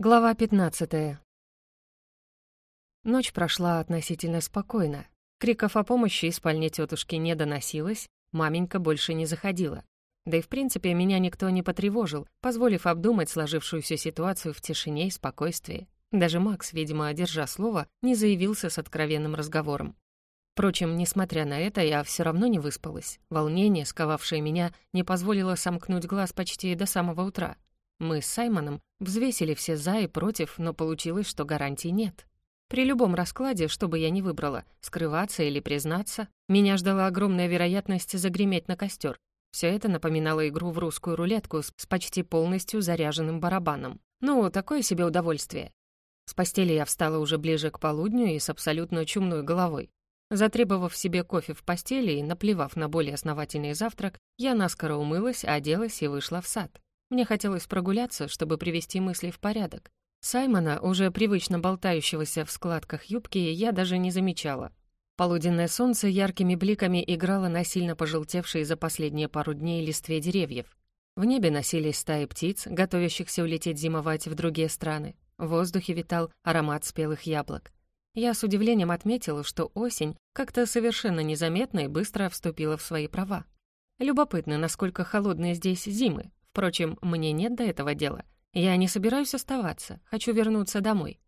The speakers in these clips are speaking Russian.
Глава 15. Ночь прошла относительно спокойно. Криков о помощи из спальни тетушки не доносилось, маменька больше не заходила. Да и в принципе меня никто не потревожил, позволив обдумать сложившуюся ситуацию в тишине и спокойствии. Даже Макс, видимо, держа слово, не заявился с откровенным разговором. Впрочем, несмотря на это, я все равно не выспалась. Волнение, сковавшее меня, не позволило сомкнуть глаз почти до самого утра — мы с Саймоном взвесили все «за» и «против», но получилось, что гарантий нет. При любом раскладе, что бы я ни выбрала, скрываться или признаться, меня ждала огромная вероятность загреметь на костер. Все это напоминало игру в русскую рулетку с почти полностью заряженным барабаном. Ну, такое себе удовольствие. С постели я встала уже ближе к полудню и с абсолютно чумной головой. Затребовав себе кофе в постели и наплевав на более основательный завтрак, я наскоро умылась, оделась и вышла в сад. Мне хотелось прогуляться, чтобы привести мысли в порядок. Саймона, уже привычно болтающегося в складках юбки, я даже не замечала. Полуденное солнце яркими бликами играло на сильно пожелтевшей за последние пару дней листве деревьев. В небе носились стаи птиц, готовящихся улететь зимовать в другие страны. В воздухе витал аромат спелых яблок. Я с удивлением отметила, что осень как-то совершенно незаметно и быстро вступила в свои права. Любопытно, насколько холодные здесь зимы, Впрочем, мне нет до этого дела. Я не собираюсь оставаться, хочу вернуться домой».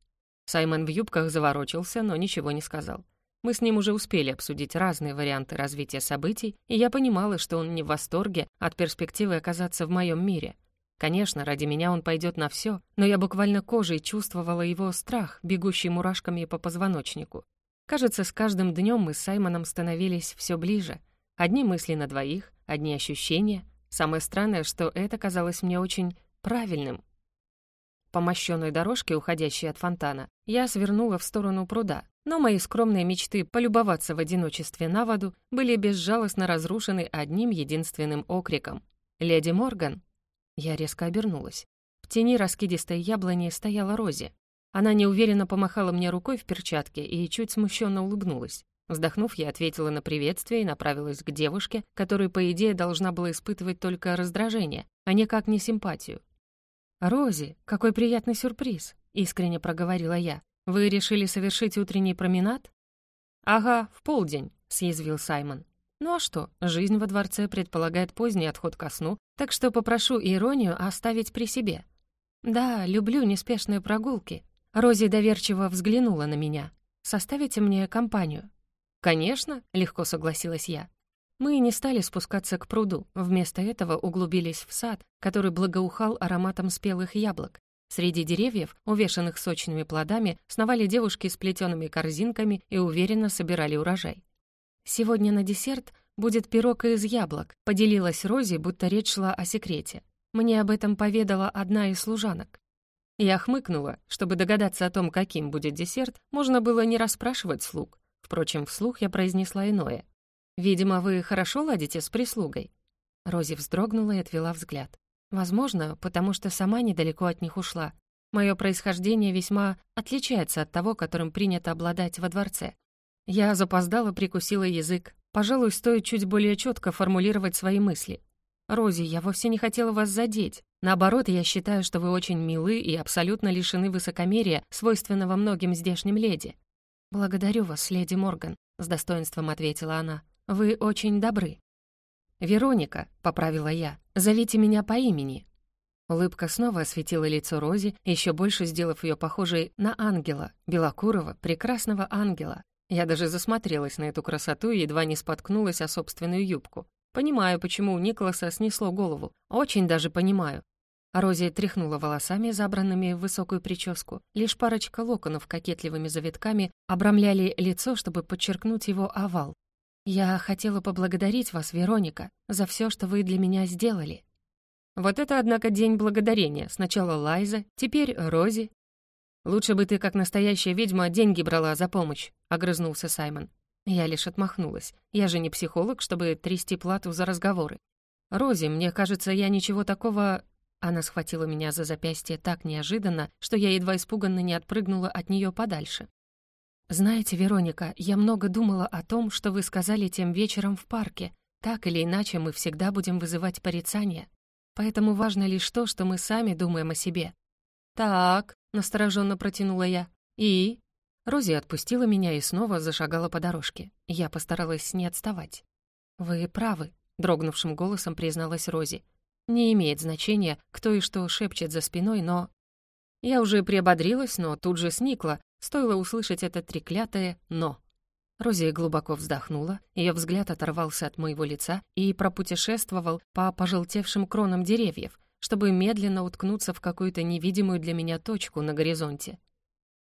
Саймон в юбках заворочился, но ничего не сказал. Мы с ним уже успели обсудить разные варианты развития событий, и я понимала, что он не в восторге от перспективы оказаться в моем мире. Конечно, ради меня он пойдет на все, но я буквально кожей чувствовала его страх, бегущий мурашками по позвоночнику. Кажется, с каждым днем мы с Саймоном становились все ближе. Одни мысли на двоих, одни ощущения, Самое странное, что это казалось мне очень правильным. По мощенной дорожке, уходящей от фонтана, я свернула в сторону пруда, но мои скромные мечты полюбоваться в одиночестве на воду были безжалостно разрушены одним единственным окриком. «Леди Морган!» Я резко обернулась. В тени раскидистой яблони стояла Рози. Она неуверенно помахала мне рукой в перчатке и чуть смущенно улыбнулась. Вздохнув, я ответила на приветствие и направилась к девушке, которая, по идее, должна была испытывать только раздражение, а никак не симпатию. «Рози, какой приятный сюрприз!» — искренне проговорила я. «Вы решили совершить утренний променад?» «Ага, в полдень», — съязвил Саймон. «Ну а что, жизнь во дворце предполагает поздний отход ко сну, так что попрошу иронию оставить при себе». «Да, люблю неспешные прогулки». Рози доверчиво взглянула на меня. «Составите мне компанию?» «Конечно», — легко согласилась я. Мы не стали спускаться к пруду, вместо этого углубились в сад, который благоухал ароматом спелых яблок. Среди деревьев, увешанных сочными плодами, сновали девушки с плетеными корзинками и уверенно собирали урожай. «Сегодня на десерт будет пирог из яблок», — поделилась Рози, будто речь шла о секрете. Мне об этом поведала одна из служанок. Я хмыкнула. Чтобы догадаться о том, каким будет десерт, можно было не расспрашивать слуг. Впрочем, вслух я произнесла иное. «Видимо, вы хорошо ладите с прислугой?» Рози вздрогнула и отвела взгляд. «Возможно, потому что сама недалеко от них ушла. Мое происхождение весьма отличается от того, которым принято обладать во дворце. Я запоздала, прикусила язык. Пожалуй, стоит чуть более четко формулировать свои мысли. «Рози, я вовсе не хотела вас задеть. Наоборот, я считаю, что вы очень милы и абсолютно лишены высокомерия, свойственного многим здешним леди. «Благодарю вас, леди Морган», — с достоинством ответила она. «Вы очень добры». «Вероника», — поправила я, — «зовите меня по имени». Улыбка снова осветила лицо Рози, еще больше сделав ее похожей на ангела, белокурого, прекрасного ангела. Я даже засмотрелась на эту красоту и едва не споткнулась о собственную юбку. Понимаю, почему у Николаса снесло голову. Очень даже понимаю. Рози тряхнула волосами, забранными в высокую прическу. Лишь парочка локонов кокетливыми завитками обрамляли лицо, чтобы подчеркнуть его овал. «Я хотела поблагодарить вас, Вероника, за все, что вы для меня сделали». «Вот это, однако, день благодарения. Сначала Лайза, теперь Рози». «Лучше бы ты, как настоящая ведьма, деньги брала за помощь», — огрызнулся Саймон. Я лишь отмахнулась. Я же не психолог, чтобы трясти плату за разговоры. «Рози, мне кажется, я ничего такого она схватила меня за запястье так неожиданно, что я едва испуганно не отпрыгнула от нее подальше. «Знаете, Вероника, я много думала о том, что вы сказали тем вечером в парке. Так или иначе, мы всегда будем вызывать порицание. Поэтому важно лишь то, что мы сами думаем о себе». «Так», — настороженно протянула я. «И?» Рози отпустила меня и снова зашагала по дорожке. Я постаралась не отставать. «Вы правы», — дрогнувшим голосом призналась Рози. «Не имеет значения, кто и что шепчет за спиной, но...» Я уже приободрилась, но тут же сникла, стоило услышать это треклятое «но». Рози глубоко вздохнула, ее взгляд оторвался от моего лица и пропутешествовал по пожелтевшим кронам деревьев, чтобы медленно уткнуться в какую-то невидимую для меня точку на горизонте.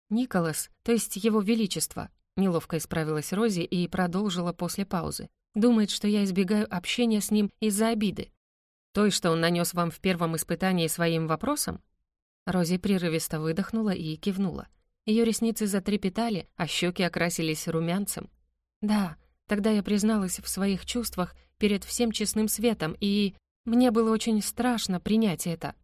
«Николас, то есть его величество», — неловко исправилась Рози и продолжила после паузы. «Думает, что я избегаю общения с ним из-за обиды. Той, что он нанес вам в первом испытании своим вопросом?» Рози прерывисто выдохнула и кивнула. Ее ресницы затрепетали, а щеки окрасились румянцем. «Да, тогда я призналась в своих чувствах перед всем честным светом, и мне было очень страшно принять это».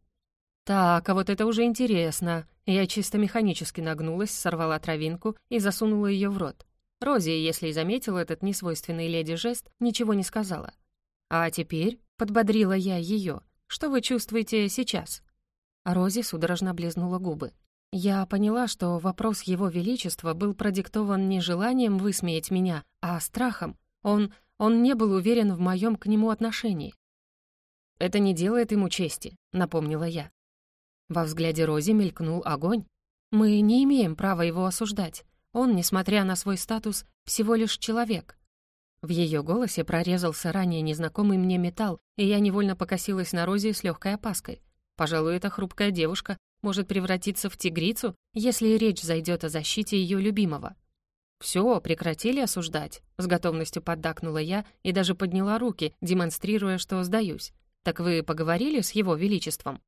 «Так, а вот это уже интересно». Я чисто механически нагнулась, сорвала травинку и засунула ее в рот. Рози, если и заметила этот несвойственный леди жест, ничего не сказала. «А теперь», — подбодрила я ее, — «что вы чувствуете сейчас?» Рози судорожно облизнула губы. Я поняла, что вопрос Его Величества был продиктован не желанием высмеять меня, а страхом. Он... он не был уверен в моем к нему отношении. «Это не делает ему чести», — напомнила я. Во взгляде Рози мелькнул огонь. «Мы не имеем права его осуждать. Он, несмотря на свой статус, всего лишь человек». В ее голосе прорезался ранее незнакомый мне металл, и я невольно покосилась на Рози с легкой опаской. Пожалуй, эта хрупкая девушка может превратиться в тигрицу, если речь зайдет о защите ее любимого. «Все, прекратили осуждать», — с готовностью поддакнула я и даже подняла руки, демонстрируя, что сдаюсь. «Так вы поговорили с его величеством?»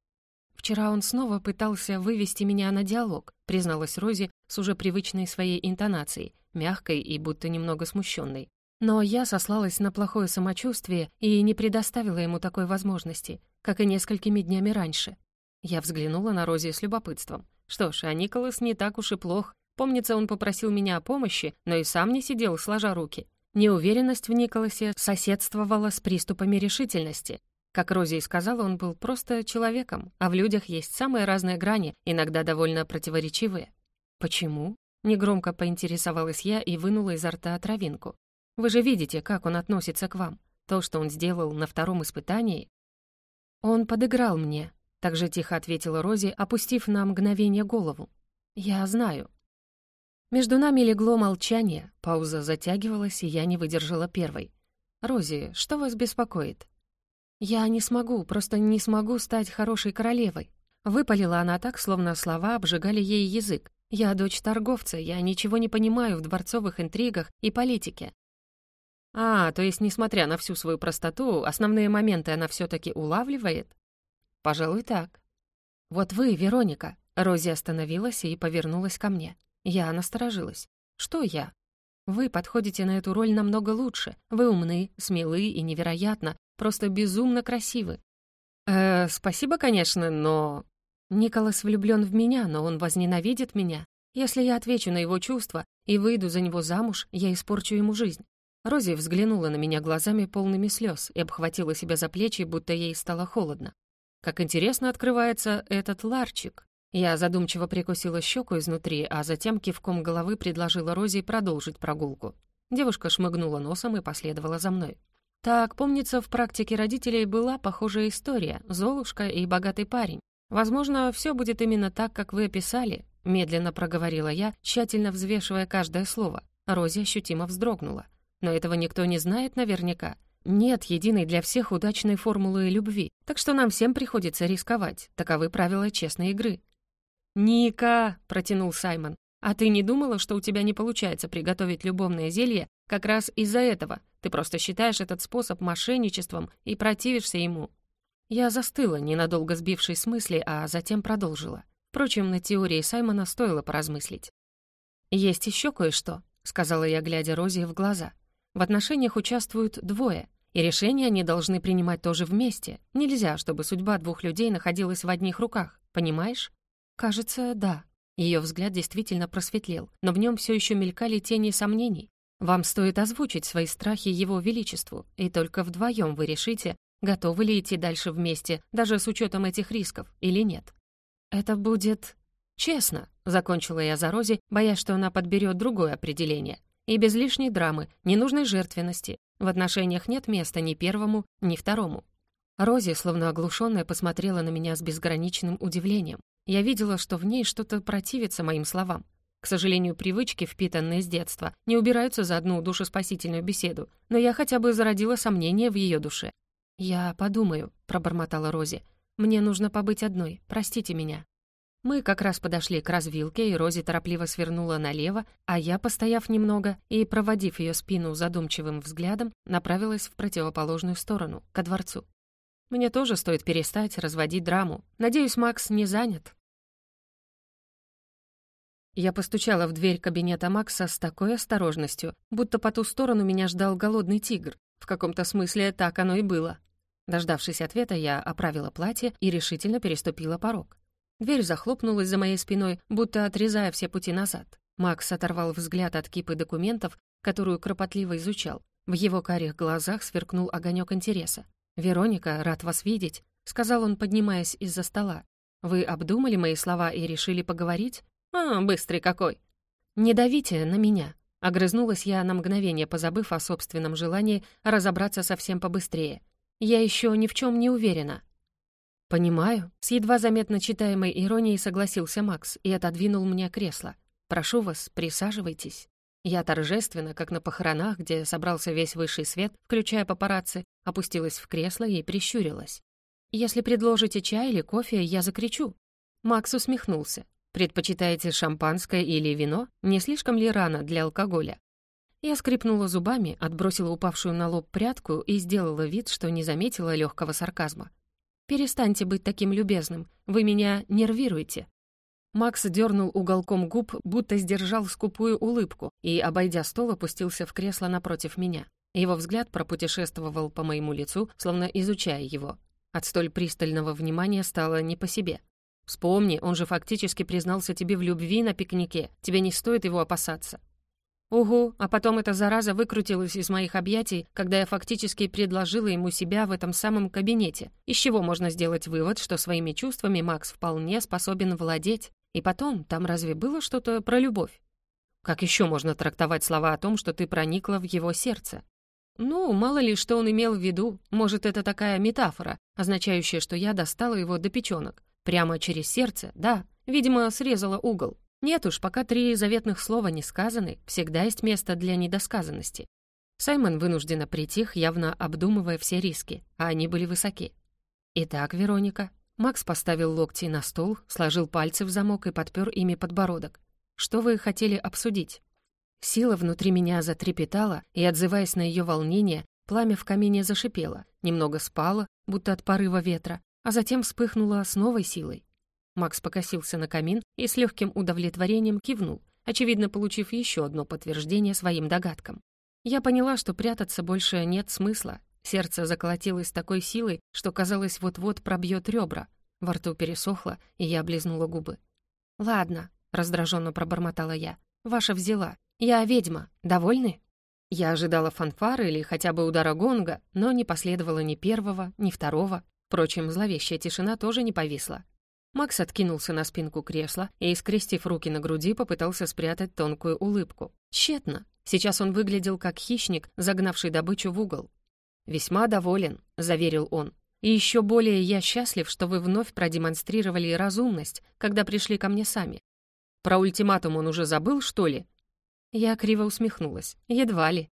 «Вчера он снова пытался вывести меня на диалог», призналась Рози с уже привычной своей интонацией, мягкой и будто немного смущенной. Но я сослалась на плохое самочувствие и не предоставила ему такой возможности, как и несколькими днями раньше. Я взглянула на Рози с любопытством. Что ж, а Николас не так уж и плох. Помнится, он попросил меня о помощи, но и сам не сидел, сложа руки. Неуверенность в Николасе соседствовала с приступами решительности. Как Рози и сказала, он был просто человеком, а в людях есть самые разные грани, иногда довольно противоречивые. «Почему?» — негромко поинтересовалась я и вынула изо рта травинку. «Вы же видите, как он относится к вам. То, что он сделал на втором испытании...» «Он подыграл мне», так же тихо ответила Рози, опустив на мгновение голову. «Я знаю». Между нами легло молчание, пауза затягивалась, и я не выдержала первой. «Рози, что вас беспокоит?» «Я не смогу, просто не смогу стать хорошей королевой». Выпалила она так, словно слова обжигали ей язык. «Я дочь торговца, я ничего не понимаю в дворцовых интригах и политике». «А, то есть, несмотря на всю свою простоту, основные моменты она все таки улавливает?» «Пожалуй, так». «Вот вы, Вероника». Рози остановилась и повернулась ко мне. Я насторожилась. «Что я?» «Вы подходите на эту роль намного лучше. Вы умны, смелы и невероятно, просто безумно красивы». «Э, спасибо, конечно, но...» «Николас влюблён в меня, но он возненавидит меня. Если я отвечу на его чувства и выйду за него замуж, я испорчу ему жизнь». Рози взглянула на меня глазами полными слез и обхватила себя за плечи, будто ей стало холодно. Как интересно открывается этот ларчик. Я задумчиво прикусила щеку изнутри, а затем кивком головы предложила Розе продолжить прогулку. Девушка шмыгнула носом и последовала за мной. Так, помнится, в практике родителей была похожая история «Золушка и богатый парень». Возможно, все будет именно так, как вы описали, медленно проговорила я, тщательно взвешивая каждое слово. Рози ощутимо вздрогнула. Но этого никто не знает наверняка. Нет единой для всех удачной формулы любви, так что нам всем приходится рисковать. Таковы правила честной игры. «Ника!» — протянул Саймон. «А ты не думала, что у тебя не получается приготовить любовное зелье как раз из-за этого? Ты просто считаешь этот способ мошенничеством и противишься ему». Я застыла, ненадолго сбившись с мысли, а затем продолжила. Впрочем, на теории Саймона стоило поразмыслить. «Есть еще кое-что», — сказала я, глядя Розе в глаза. В отношениях участвуют двое, и решения они должны принимать тоже вместе. Нельзя, чтобы судьба двух людей находилась в одних руках, понимаешь? Кажется, да. Ее взгляд действительно просветлел, но в нем все еще мелькали тени сомнений. Вам стоит озвучить свои страхи Его Величеству, и только вдвоем вы решите, готовы ли идти дальше вместе, даже с учетом этих рисков, или нет. Это будет... «Честно», — закончила я за Рози, боясь, что она подберет другое определение. «И без лишней драмы, ненужной жертвенности. В отношениях нет места ни первому, ни второму». Рози, словно оглушенная, посмотрела на меня с безграничным удивлением. Я видела, что в ней что-то противится моим словам. К сожалению, привычки, впитанные с детства, не убираются за одну душеспасительную беседу, но я хотя бы зародила сомнения в ее душе. «Я подумаю», — пробормотала Рози. «Мне нужно побыть одной, простите меня». Мы как раз подошли к развилке, и Рози торопливо свернула налево, а я, постояв немного и проводив ее спину задумчивым взглядом, направилась в противоположную сторону, ко дворцу. Мне тоже стоит перестать разводить драму. Надеюсь, Макс не занят. Я постучала в дверь кабинета Макса с такой осторожностью, будто по ту сторону меня ждал голодный тигр. В каком-то смысле так оно и было. Дождавшись ответа, я оправила платье и решительно переступила порог. Дверь захлопнулась за моей спиной, будто отрезая все пути назад. Макс оторвал взгляд от кипы документов, которую кропотливо изучал. В его карих глазах сверкнул огонек интереса. «Вероника, рад вас видеть», — сказал он, поднимаясь из-за стола. «Вы обдумали мои слова и решили поговорить? А, быстрый какой!» «Не давите на меня», — огрызнулась я на мгновение, позабыв о собственном желании разобраться совсем побыстрее. «Я еще ни в чем не уверена». «Понимаю», — с едва заметно читаемой иронией согласился Макс и отодвинул мне кресло. «Прошу вас, присаживайтесь». Я торжественно, как на похоронах, где собрался весь высший свет, включая папарацци, опустилась в кресло и прищурилась. «Если предложите чай или кофе, я закричу». Макс усмехнулся. «Предпочитаете шампанское или вино? Не слишком ли рано для алкоголя?» Я скрипнула зубами, отбросила упавшую на лоб прядку и сделала вид, что не заметила легкого сарказма. «Перестаньте быть таким любезным, вы меня нервируете». Макс дернул уголком губ, будто сдержал скупую улыбку, и, обойдя стол, опустился в кресло напротив меня. Его взгляд пропутешествовал по моему лицу, словно изучая его. От столь пристального внимания стало не по себе. «Вспомни, он же фактически признался тебе в любви на пикнике. Тебе не стоит его опасаться. Угу, а потом эта зараза выкрутилась из моих объятий, когда я фактически предложила ему себя в этом самом кабинете, из чего можно сделать вывод, что своими чувствами Макс вполне способен владеть. И потом, там разве было что-то про любовь? Как еще можно трактовать слова о том, что ты проникла в его сердце? Ну, мало ли, что он имел в виду. Может, это такая метафора, означающая, что я достала его до печенок. Прямо через сердце, да. Видимо, срезала угол. Нет уж, пока три заветных слова не сказаны, всегда есть место для недосказанности. Саймон вынужденно притих, явно обдумывая все риски, а они были высоки. «Итак, Вероника». Макс поставил локти на стол, сложил пальцы в замок и подпер ими подбородок. «Что вы хотели обсудить?» Сила внутри меня затрепетала, и, отзываясь на ее волнение, пламя в камине зашипело, немного спало, будто от порыва ветра, а затем вспыхнуло с новой силой. Макс покосился на камин и с легким удовлетворением кивнул, очевидно, получив еще одно подтверждение своим догадкам. Я поняла, что прятаться больше нет смысла. Сердце заколотилось такой силой, что, казалось, вот-вот пробьет ребра. Во рту пересохло, и я облизнула губы. «Ладно», — раздраженно пробормотала я, — «ваша взяла. Я ведьма. Довольны?» Я ожидала фанфары или хотя бы удара гонга, но не последовало ни первого, ни второго. Впрочем, зловещая тишина тоже не повисла. Макс откинулся на спинку кресла и, скрестив руки на груди, попытался спрятать тонкую улыбку. Тщетно. Сейчас он выглядел как хищник, загнавший добычу в угол. «Весьма доволен», — заверил он. «И еще более я счастлив, что вы вновь продемонстрировали разумность, когда пришли ко мне сами. Про ультиматум он уже забыл, что ли?» Я криво усмехнулась. Едва ли.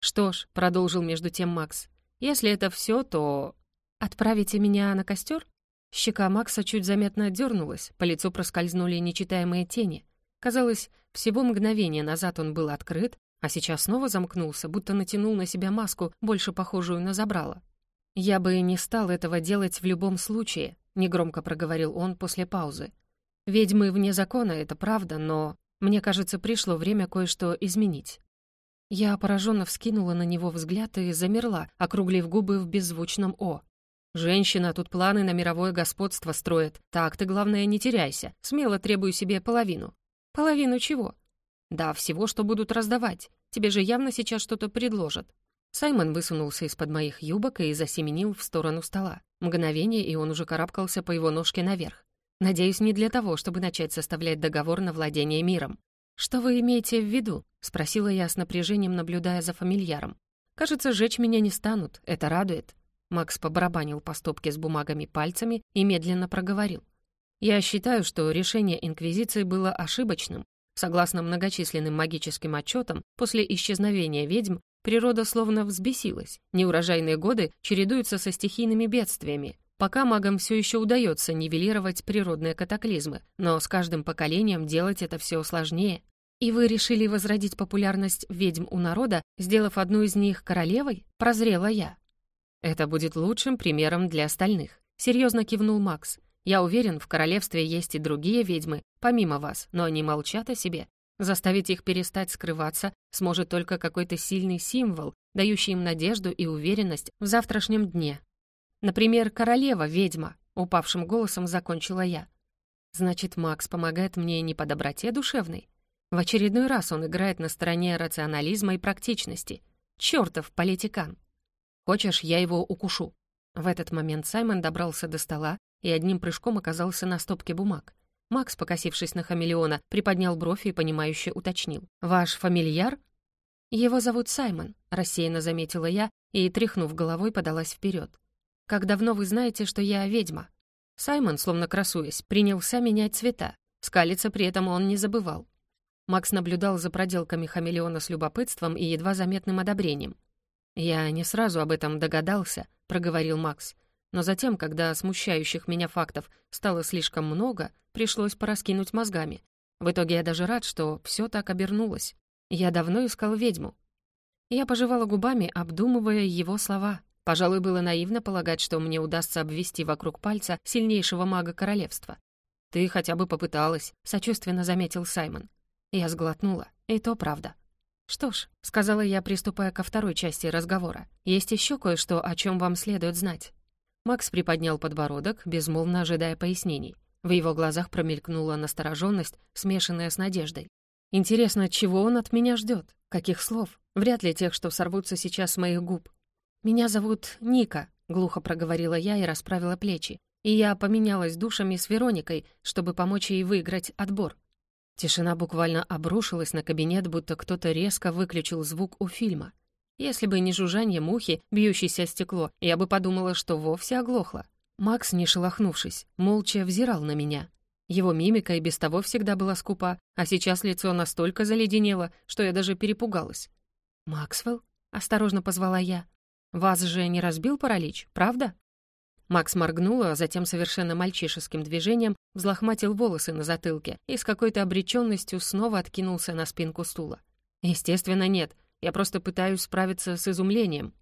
«Что ж», — продолжил между тем Макс, «если это все, то...» «Отправите меня на костер?» Щека Макса чуть заметно дернулась, по лицу проскользнули нечитаемые тени. Казалось, всего мгновение назад он был открыт, а сейчас снова замкнулся, будто натянул на себя маску, больше похожую на забрало. «Я бы не стал этого делать в любом случае», — негромко проговорил он после паузы. «Ведьмы вне закона, это правда, но мне кажется, пришло время кое-что изменить». Я пораженно вскинула на него взгляд и замерла, округлив губы в беззвучном «о». Женщина тут планы на мировое господство строит. Так ты, главное, не теряйся. Смело требую себе половину. Половину чего? Да, всего, что будут раздавать. Тебе же явно сейчас что-то предложат. Саймон высунулся из-под моих юбок и засеменил в сторону стола. Мгновение, и он уже карабкался по его ножке наверх. Надеюсь, не для того, чтобы начать составлять договор на владение миром. «Что вы имеете в виду?» — спросила я с напряжением, наблюдая за фамильяром. «Кажется, жечь меня не станут, это радует». Макс побарабанил по стопке с бумагами пальцами и медленно проговорил. «Я считаю, что решение Инквизиции было ошибочным. Согласно многочисленным магическим отчетам, после исчезновения ведьм природа словно взбесилась. Неурожайные годы чередуются со стихийными бедствиями. Пока магам все еще удается нивелировать природные катаклизмы, но с каждым поколением делать это все сложнее. И вы решили возродить популярность ведьм у народа, сделав одну из них королевой? Прозрела я. Это будет лучшим примером для остальных. Серьезно кивнул Макс. Я уверен, в королевстве есть и другие ведьмы, помимо вас, но они молчат о себе. Заставить их перестать скрываться сможет только какой-то сильный символ, дающий им надежду и уверенность в завтрашнем дне. Например, королева-ведьма, упавшим голосом закончила я. Значит, Макс помогает мне не по доброте душевной. В очередной раз он играет на стороне рационализма и практичности. Чёртов политикан. Хочешь, я его укушу? В этот момент Саймон добрался до стола и одним прыжком оказался на стопке бумаг. Макс, покосившись на хамелеона, приподнял бровь и, понимающе уточнил. «Ваш фамильяр?» «Его зовут Саймон», — рассеянно заметила я и, тряхнув головой, подалась вперед. «Как давно вы знаете, что я ведьма?» Саймон, словно красуясь, принялся менять цвета. Скалиться при этом он не забывал. Макс наблюдал за проделками хамелеона с любопытством и едва заметным одобрением. «Я не сразу об этом догадался», — проговорил Макс. Но затем, когда смущающих меня фактов стало слишком много, пришлось пораскинуть мозгами. В итоге я даже рад, что все так обернулось. Я давно искал ведьму. Я пожевала губами, обдумывая его слова. Пожалуй, было наивно полагать, что мне удастся обвести вокруг пальца сильнейшего мага королевства. «Ты хотя бы попыталась», — сочувственно заметил Саймон. Я сглотнула. И то правда. «Что ж», — сказала я, приступая ко второй части разговора, «есть еще кое-что, о чем вам следует знать. Макс приподнял подбородок, безмолвно ожидая пояснений. В его глазах промелькнула настороженность, смешанная с надеждой. «Интересно, чего он от меня ждет? Каких слов? Вряд ли тех, что сорвутся сейчас с моих губ. Меня зовут Ника», — глухо проговорила я и расправила плечи. «И я поменялась душами с Вероникой, чтобы помочь ей выиграть отбор». Тишина буквально обрушилась на кабинет, будто кто-то резко выключил звук у фильма. Если бы не жужжание мухи, бьющейся о стекло, я бы подумала, что вовсе оглохла. Макс, не шелохнувшись, молча взирал на меня. Его мимика и без того всегда была скупа, а сейчас лицо настолько заледенело, что я даже перепугалась. «Максвелл?» — осторожно позвала я. «Вас же не разбил паралич, правда?» Макс моргнул, а затем совершенно мальчишеским движением взлохматил волосы на затылке и с какой-то обреченностью снова откинулся на спинку стула. «Естественно, нет. Я просто пытаюсь справиться с изумлением.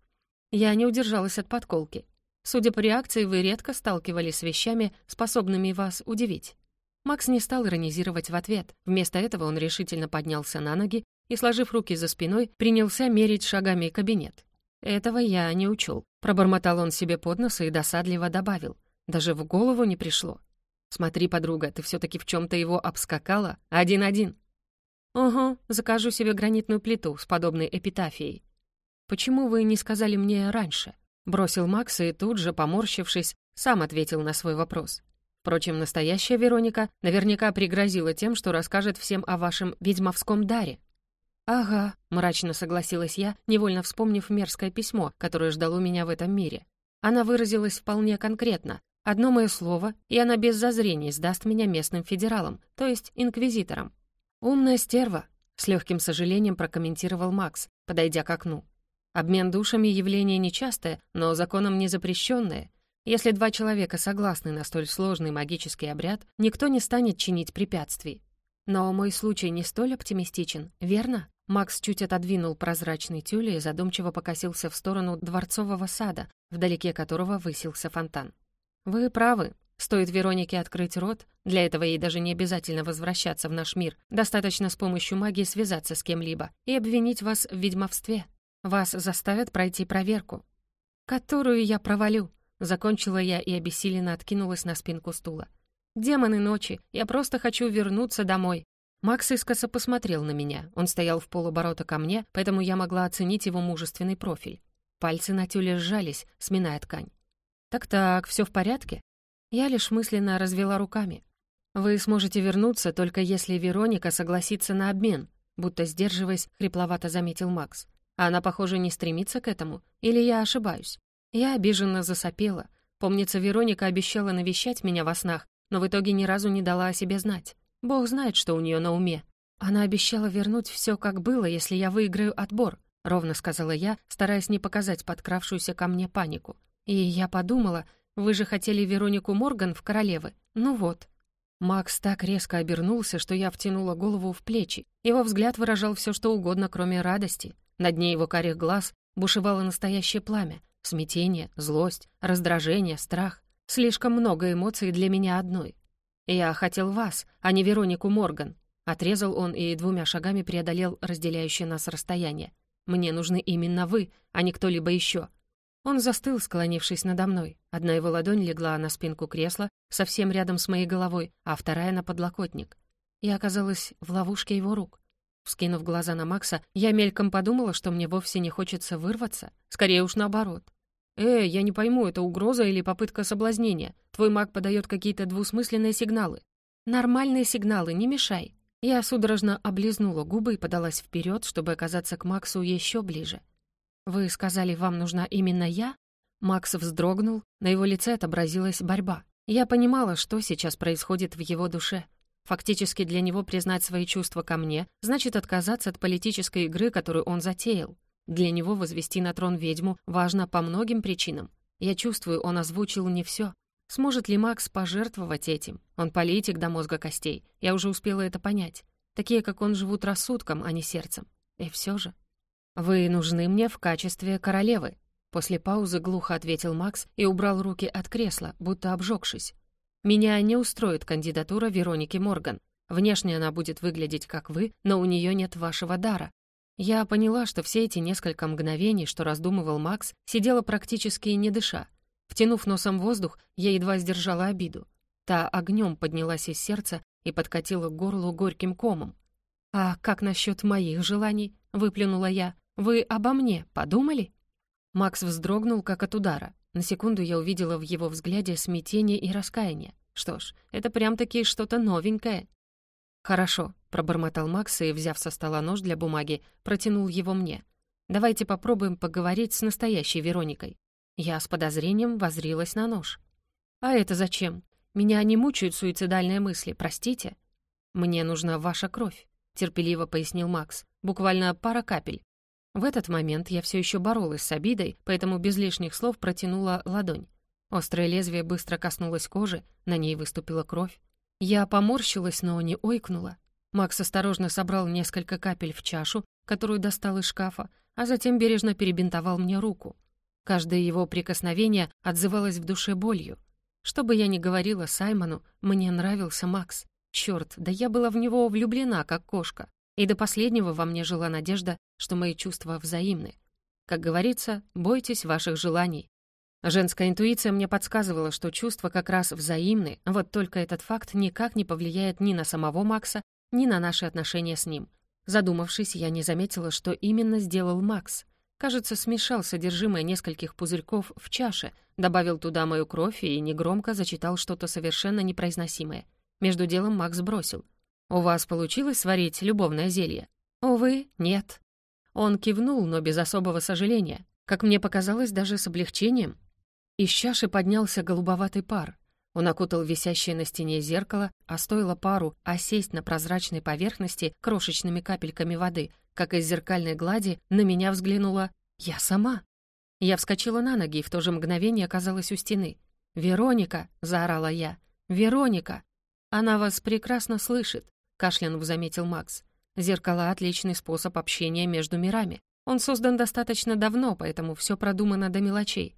Я не удержалась от подколки. Судя по реакции, вы редко сталкивались с вещами, способными вас удивить. Макс не стал иронизировать в ответ. Вместо этого он решительно поднялся на ноги и, сложив руки за спиной, принялся мерить шагами кабинет. Этого я не учел. Пробормотал он себе под нос и досадливо добавил. Даже в голову не пришло. «Смотри, подруга, ты все-таки в чем-то его обскакала. Один-один». «Ого, закажу себе гранитную плиту с подобной эпитафией». «Почему вы не сказали мне раньше?» Бросил Макс и тут же, поморщившись, сам ответил на свой вопрос. Впрочем, настоящая Вероника наверняка пригрозила тем, что расскажет всем о вашем ведьмовском даре. «Ага», — мрачно согласилась я, невольно вспомнив мерзкое письмо, которое ждало меня в этом мире. Она выразилась вполне конкретно. Одно мое слово, и она без зазрений сдаст меня местным федералам, то есть инквизиторам. «Умная стерва», — с легким сожалением прокомментировал Макс, подойдя к окну. «Обмен душами — явление нечастое, но законом не запрещенное. Если два человека согласны на столь сложный магический обряд, никто не станет чинить препятствий. Но мой случай не столь оптимистичен, верно?» Макс чуть отодвинул прозрачный тюль и задумчиво покосился в сторону дворцового сада, вдалеке которого высился фонтан. «Вы правы. Стоит Веронике открыть рот, для этого ей даже не обязательно возвращаться в наш мир, достаточно с помощью магии связаться с кем-либо и обвинить вас в ведьмовстве. Вас заставят пройти проверку. Которую я провалю. Закончила я и обессиленно откинулась на спинку стула. «Демоны ночи, я просто хочу вернуться домой». Макс искоса посмотрел на меня. Он стоял в полоборота ко мне, поэтому я могла оценить его мужественный профиль. Пальцы на тюле сжались, сминая ткань. «Так-так, все в порядке?» Я лишь мысленно развела руками. «Вы сможете вернуться, только если Вероника согласится на обмен», будто сдерживаясь, хрипловато заметил Макс. А она, похоже, не стремится к этому. Или я ошибаюсь? Я обиженно засопела. Помнится, Вероника обещала навещать меня во снах, но в итоге ни разу не дала о себе знать. Бог знает, что у нее на уме. Она обещала вернуть все, как было, если я выиграю отбор, ровно сказала я, стараясь не показать подкравшуюся ко мне панику. И я подумала, вы же хотели Веронику Морган в королевы. Ну вот. Макс так резко обернулся, что я втянула голову в плечи. Его взгляд выражал все, что угодно, кроме радости. На дне его карих глаз бушевало настоящее пламя. Смятение, злость, раздражение, страх. Слишком много эмоций для меня одной. «Я хотел вас, а не Веронику Морган», — отрезал он и двумя шагами преодолел разделяющее нас расстояние. «Мне нужны именно вы, а не кто-либо еще. Он застыл, склонившись надо мной. Одна его ладонь легла на спинку кресла, совсем рядом с моей головой, а вторая — на подлокотник. Я оказалась в ловушке его рук. Вскинув глаза на Макса, я мельком подумала, что мне вовсе не хочется вырваться. Скорее уж наоборот. «Э, я не пойму, это угроза или попытка соблазнения? Твой маг подает какие-то двусмысленные сигналы». «Нормальные сигналы, не мешай». Я судорожно облизнула губы и подалась вперед, чтобы оказаться к Максу еще ближе. «Вы сказали, вам нужна именно я?» Макс вздрогнул, на его лице отобразилась борьба. Я понимала, что сейчас происходит в его душе. Фактически для него признать свои чувства ко мне значит отказаться от политической игры, которую он затеял. Для него возвести на трон ведьму важно по многим причинам. Я чувствую, он озвучил не все. Сможет ли Макс пожертвовать этим? Он политик до мозга костей. Я уже успела это понять. Такие, как он, живут рассудком, а не сердцем. И все же... «Вы нужны мне в качестве королевы», — после паузы глухо ответил Макс и убрал руки от кресла, будто обжегшись. «Меня не устроит кандидатура Вероники Морган. Внешне она будет выглядеть как вы, но у нее нет вашего дара. Я поняла, что все эти несколько мгновений, что раздумывал Макс, сидела практически не дыша. Втянув носом воздух, я едва сдержала обиду. Та огнем поднялась из сердца и подкатила к горлу горьким комом. «А как насчет моих желаний?» — выплюнула я. Вы обо мне подумали?» Макс вздрогнул, как от удара. На секунду я увидела в его взгляде смятение и раскаяние. Что ж, это прям-таки что-то новенькое. «Хорошо», — пробормотал Макс и, взяв со стола нож для бумаги, протянул его мне. «Давайте попробуем поговорить с настоящей Вероникой». Я с подозрением возрилась на нож. «А это зачем? Меня не мучают суицидальные мысли, простите?» «Мне нужна ваша кровь», — терпеливо пояснил Макс. «Буквально пара капель. В этот момент я все еще боролась с обидой, поэтому без лишних слов протянула ладонь. Острое лезвие быстро коснулось кожи, на ней выступила кровь. Я поморщилась, но не ойкнула. Макс осторожно собрал несколько капель в чашу, которую достал из шкафа, а затем бережно перебинтовал мне руку. Каждое его прикосновение отзывалось в душе болью. Что бы я ни говорила Саймону, мне нравился Макс. Чёрт, да я была в него влюблена, как кошка. И до последнего во мне жила надежда, что мои чувства взаимны. Как говорится, бойтесь ваших желаний. Женская интуиция мне подсказывала, что чувства как раз взаимны, вот только этот факт никак не повлияет ни на самого Макса, ни на наши отношения с ним. Задумавшись, я не заметила, что именно сделал Макс. Кажется, смешал содержимое нескольких пузырьков в чаше, добавил туда мою кровь и негромко зачитал что-то совершенно непроизносимое. Между делом Макс бросил. «У вас получилось сварить любовное зелье?» «Увы, нет». Он кивнул, но без особого сожаления. Как мне показалось, даже с облегчением. Из чаши поднялся голубоватый пар. Он окутал висящее на стене зеркало, а стоило пару осесть на прозрачной поверхности крошечными капельками воды, как из зеркальной глади на меня взглянула я сама. Я вскочила на ноги и в то же мгновение оказалась у стены. «Вероника!» — заорала я. «Вероника!» «Она вас прекрасно слышит кашлянув заметил Макс. Зеркала — отличный способ общения между мирами. Он создан достаточно давно, поэтому все продумано до мелочей.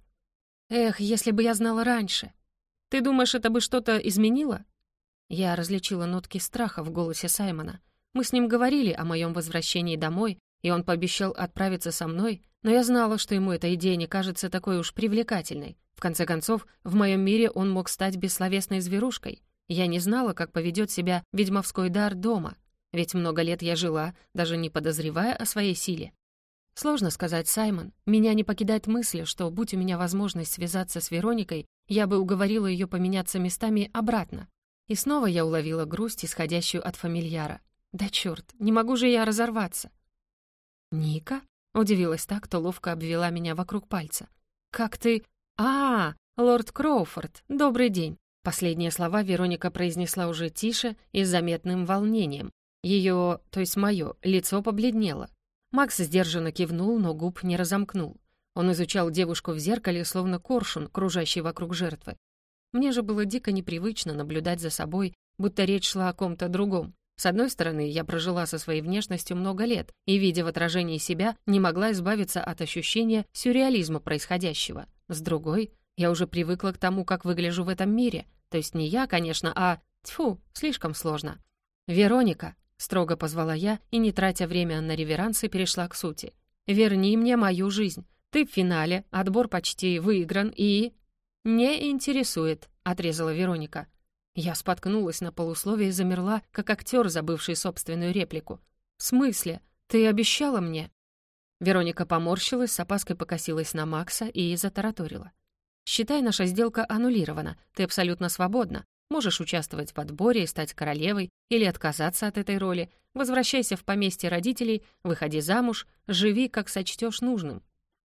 Эх, если бы я знала раньше. Ты думаешь, это бы что-то изменило? Я различила нотки страха в голосе Саймона. Мы с ним говорили о моем возвращении домой, и он пообещал отправиться со мной, но я знала, что ему эта идея не кажется такой уж привлекательной. В конце концов, в моем мире он мог стать бессловесной зверушкой. Я не знала, как поведет себя ведьмовской дар дома, ведь много лет я жила, даже не подозревая о своей силе. Сложно сказать, Саймон. Меня не покидает мысль, что, будь у меня возможность связаться с Вероникой, я бы уговорила ее поменяться местами обратно. И снова я уловила грусть, исходящую от фамильяра. Да черт, не могу же я разорваться. «Ника?» — удивилась так, кто ловко обвела меня вокруг пальца. «Как ты...» «А, лорд Кроуфорд, добрый день!» Последние слова Вероника произнесла уже тише и с заметным волнением. Ее, то есть мое, лицо побледнело. Макс сдержанно кивнул, но губ не разомкнул. Он изучал девушку в зеркале, словно коршун, кружащий вокруг жертвы. Мне же было дико непривычно наблюдать за собой, будто речь шла о ком-то другом. С одной стороны, я прожила со своей внешностью много лет и, видя в отражении себя, не могла избавиться от ощущения сюрреализма происходящего. С другой, я уже привыкла к тому, как выгляжу в этом мире. То есть не я, конечно, а... Тьфу, слишком сложно. «Вероника», — строго позвала я и, не тратя время на реверансы, перешла к сути. «Верни мне мою жизнь. Ты в финале, отбор почти выигран и...» «Не интересует», — отрезала Вероника. Я споткнулась на полусловие и замерла, как актер, забывший собственную реплику. «В смысле? Ты обещала мне?» Вероника поморщилась, с опаской покосилась на Макса и затараторила. «Считай, наша сделка аннулирована. Ты абсолютно свободна. Можешь участвовать в подборе и стать королевой, или отказаться от этой роли. Возвращайся в поместье родителей, выходи замуж, живи, как сочтешь нужным».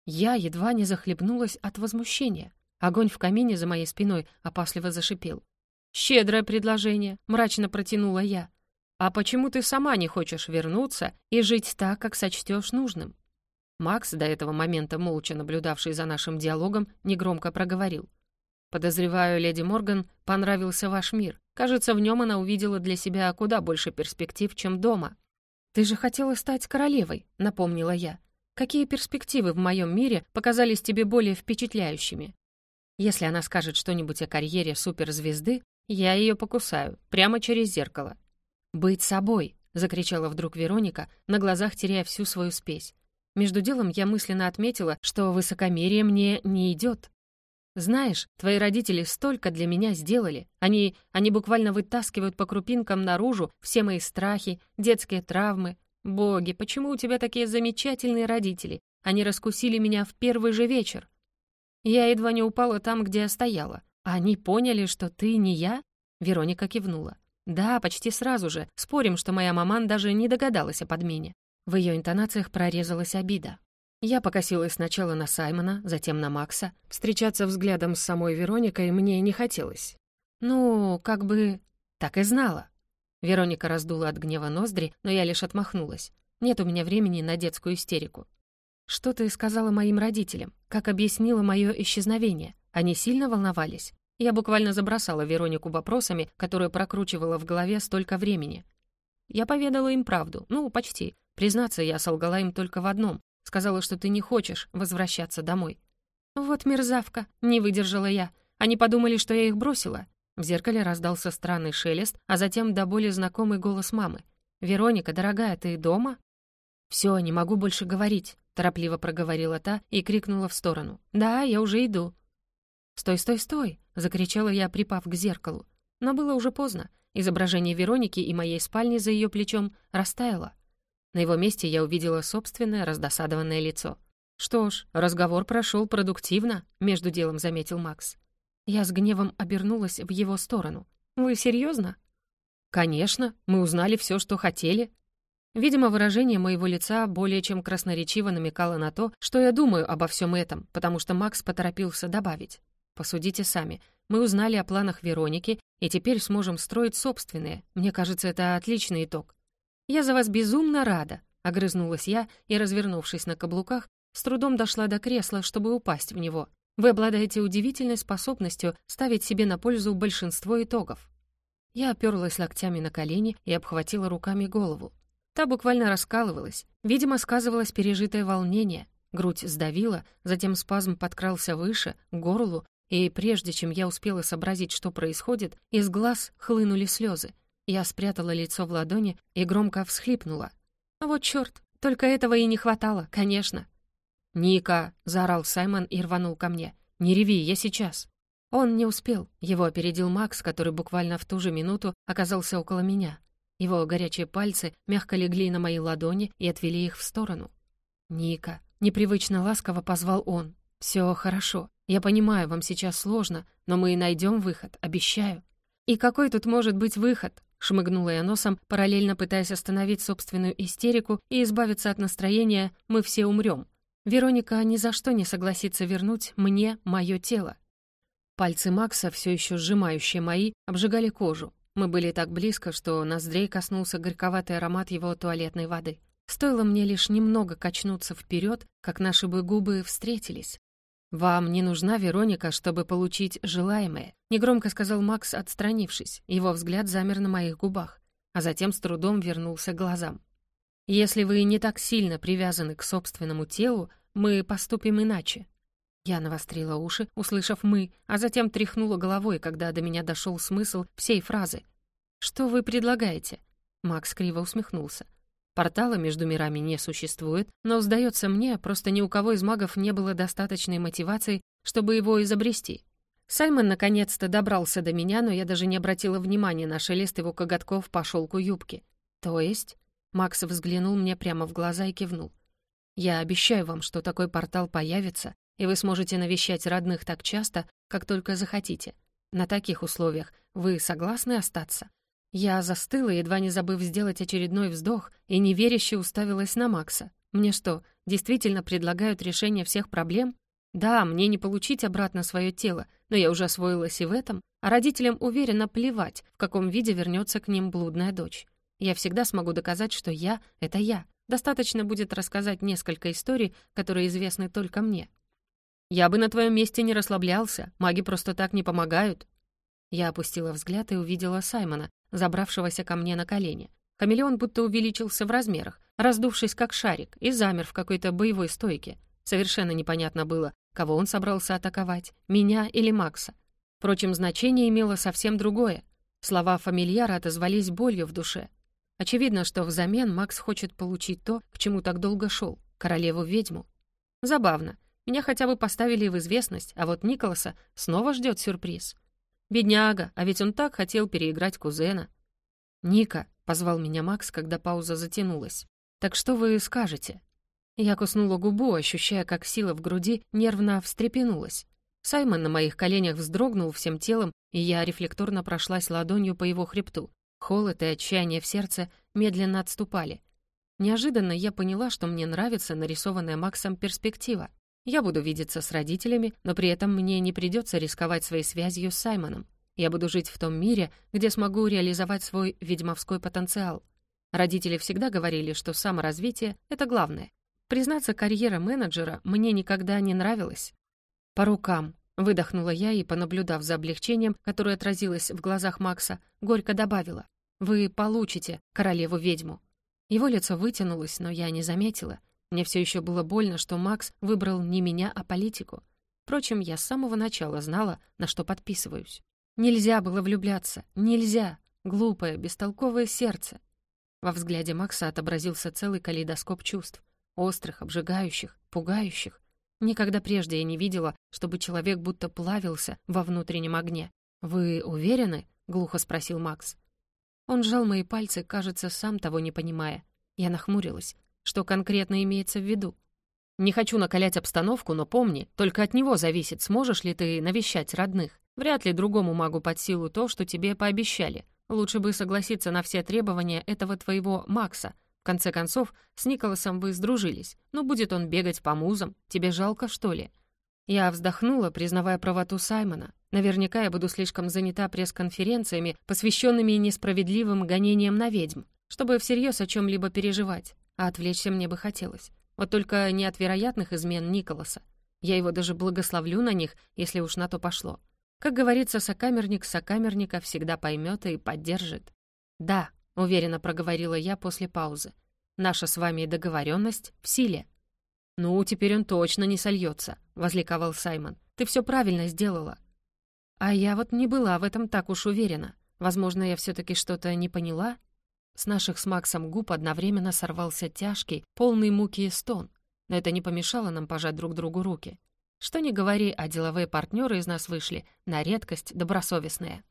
Я едва не захлебнулась от возмущения. Огонь в камине за моей спиной опасливо зашипел. «Щедрое предложение», — мрачно протянула я. «А почему ты сама не хочешь вернуться и жить так, как сочтешь нужным?» Макс, до этого момента молча наблюдавший за нашим диалогом, негромко проговорил. «Подозреваю, леди Морган понравился ваш мир. Кажется, в нем она увидела для себя куда больше перспектив, чем дома». «Ты же хотела стать королевой», — напомнила я. «Какие перспективы в моем мире показались тебе более впечатляющими?» Если она скажет что-нибудь о карьере суперзвезды, я ее покусаю, прямо через зеркало. «Быть собой!» — закричала вдруг Вероника, на глазах теряя всю свою спесь. Между делом я мысленно отметила, что высокомерие мне не идет. Знаешь, твои родители столько для меня сделали. Они, они буквально вытаскивают по крупинкам наружу все мои страхи, детские травмы. Боги, почему у тебя такие замечательные родители? Они раскусили меня в первый же вечер. Я едва не упала там, где я стояла. «Они поняли, что ты не я?» Вероника кивнула. «Да, почти сразу же. Спорим, что моя маман даже не догадалась о подмене». В ее интонациях прорезалась обида. Я покосилась сначала на Саймона, затем на Макса. Встречаться взглядом с самой Вероникой мне не хотелось. «Ну, как бы...» «Так и знала». Вероника раздула от гнева ноздри, но я лишь отмахнулась. «Нет у меня времени на детскую истерику». «Что ты сказала моим родителям? Как объяснила мое исчезновение? Они сильно волновались?» Я буквально забросала Веронику вопросами, которые прокручивала в голове столько времени. Я поведала им правду, ну, почти. Признаться, я солгала им только в одном. Сказала, что ты не хочешь возвращаться домой. «Вот мерзавка!» — не выдержала я. Они подумали, что я их бросила. В зеркале раздался странный шелест, а затем до боли знакомый голос мамы. «Вероника, дорогая, ты дома?» «Все, не могу больше говорить», — торопливо проговорила та и крикнула в сторону. «Да, я уже иду». «Стой, стой, стой!» — закричала я, припав к зеркалу. Но было уже поздно. Изображение Вероники и моей спальни за ее плечом растаяло. На его месте я увидела собственное раздосадованное лицо. «Что ж, разговор прошел продуктивно», — между делом заметил Макс. Я с гневом обернулась в его сторону. «Вы серьезно? «Конечно, мы узнали все, что хотели». Видимо, выражение моего лица более чем красноречиво намекало на то, что я думаю обо всем этом, потому что Макс поторопился добавить. Посудите сами. Мы узнали о планах Вероники и теперь сможем строить собственные. Мне кажется, это отличный итог. Я за вас безумно рада, огрызнулась я и, развернувшись на каблуках, с трудом дошла до кресла, чтобы упасть в него. Вы обладаете удивительной способностью ставить себе на пользу большинство итогов. Я оперлась локтями на колени и обхватила руками голову. Та буквально раскалывалась. Видимо, сказывалось пережитое волнение. Грудь сдавила, затем спазм подкрался выше, к горлу, и прежде чем я успела сообразить, что происходит, из глаз хлынули слезы. Я спрятала лицо в ладони и громко всхлипнула. «А вот чёрт, только этого и не хватало, конечно». «Ника!» — заорал Саймон и рванул ко мне. «Не реви, я сейчас!» Он не успел. Его опередил Макс, который буквально в ту же минуту оказался около меня. Его горячие пальцы мягко легли на мои ладони и отвели их в сторону. «Ника», — непривычно ласково позвал он. «Все хорошо. Я понимаю, вам сейчас сложно, но мы найдем выход, обещаю». «И какой тут может быть выход?» — шмыгнула я носом, параллельно пытаясь остановить собственную истерику и избавиться от настроения «мы все умрем». Вероника ни за что не согласится вернуть мне мое тело. Пальцы Макса, все еще сжимающие мои, обжигали кожу. Мы были так близко, что ноздрей коснулся горьковатый аромат его туалетной воды. Стоило мне лишь немного качнуться вперед, как наши бы губы встретились. «Вам не нужна Вероника, чтобы получить желаемое», — негромко сказал Макс, отстранившись. Его взгляд замер на моих губах, а затем с трудом вернулся к глазам. «Если вы не так сильно привязаны к собственному телу, мы поступим иначе». Я навострила уши, услышав «мы», а затем тряхнула головой, когда до меня дошел смысл всей фразы. «Что вы предлагаете?» Макс криво усмехнулся. Портала между мирами не существует, но, сдается мне, просто ни у кого из магов не было достаточной мотивации, чтобы его изобрести. Саймон наконец-то добрался до меня, но я даже не обратила внимания на шелест его коготков по шелку юбки. То есть... Макс взглянул мне прямо в глаза и кивнул. «Я обещаю вам, что такой портал появится, и вы сможете навещать родных так часто, как только захотите. На таких условиях вы согласны остаться?» Я застыла, едва не забыв сделать очередной вздох, и неверяще уставилась на Макса. Мне что, действительно предлагают решение всех проблем? Да, мне не получить обратно свое тело, но я уже освоилась и в этом, а родителям уверенно плевать, в каком виде вернется к ним блудная дочь. Я всегда смогу доказать, что я — это я. Достаточно будет рассказать несколько историй, которые известны только мне. Я бы на твоем месте не расслаблялся, маги просто так не помогают. Я опустила взгляд и увидела Саймона, забравшегося ко мне на колени. Хамелеон будто увеличился в размерах, раздувшись как шарик, и замер в какой-то боевой стойке. Совершенно непонятно было, кого он собрался атаковать, меня или Макса. Впрочем, значение имело совсем другое. Слова фамильяра отозвались болью в душе. Очевидно, что взамен Макс хочет получить то, к чему так долго шел — королеву-ведьму. Забавно. Меня хотя бы поставили в известность, а вот Николаса снова ждет сюрприз — Бедняга, а ведь он так хотел переиграть кузена. «Ника», — позвал меня Макс, когда пауза затянулась. «Так что вы скажете?» Я куснула губу, ощущая, как сила в груди нервно встрепенулась. Саймон на моих коленях вздрогнул всем телом, и я рефлекторно прошлась ладонью по его хребту. Холод и отчаяние в сердце медленно отступали. Неожиданно я поняла, что мне нравится нарисованная Максом перспектива. Я буду видеться с родителями, но при этом мне не придется рисковать своей связью с Саймоном. Я буду жить в том мире, где смогу реализовать свой ведьмовской потенциал. Родители всегда говорили, что саморазвитие — это главное. Признаться, карьера менеджера мне никогда не нравилась. «По рукам», — выдохнула я и, понаблюдав за облегчением, которое отразилось в глазах Макса, горько добавила. «Вы получите королеву-ведьму». Его лицо вытянулось, но я не заметила. Мне все еще было больно, что Макс выбрал не меня, а политику. Впрочем, я с самого начала знала, на что подписываюсь. Нельзя было влюбляться, нельзя. Глупое, бестолковое сердце. Во взгляде Макса отобразился целый калейдоскоп чувств. Острых, обжигающих, пугающих. Никогда прежде я не видела, чтобы человек будто плавился во внутреннем огне. «Вы уверены?» — глухо спросил Макс. Он сжал мои пальцы, кажется, сам того не понимая. Я нахмурилась. Что конкретно имеется в виду? Не хочу накалять обстановку, но помни, только от него зависит, сможешь ли ты навещать родных. Вряд ли другому магу под силу то, что тебе пообещали. Лучше бы согласиться на все требования этого твоего Макса. В конце концов, с Николасом вы сдружились. Но будет он бегать по музам. Тебе жалко, что ли?» Я вздохнула, признавая правоту Саймона. Наверняка я буду слишком занята пресс-конференциями, посвященными несправедливым гонениям на ведьм, чтобы всерьез о чем либо переживать а отвлечься мне бы хотелось. Вот только не от вероятных измен Николаса. Я его даже благословлю на них, если уж на то пошло. Как говорится, сокамерник сокамерника всегда поймет и поддержит. «Да», — уверенно проговорила я после паузы. «Наша с вами договоренность в силе». «Ну, теперь он точно не сольется», — возликовал Саймон. «Ты все правильно сделала». А я вот не была в этом так уж уверена. Возможно, я все таки что-то не поняла с наших с Максом губ одновременно сорвался тяжкий, полный муки стон, но это не помешало нам пожать друг другу руки. Что ни говори, а деловые партнеры из нас вышли на редкость добросовестные.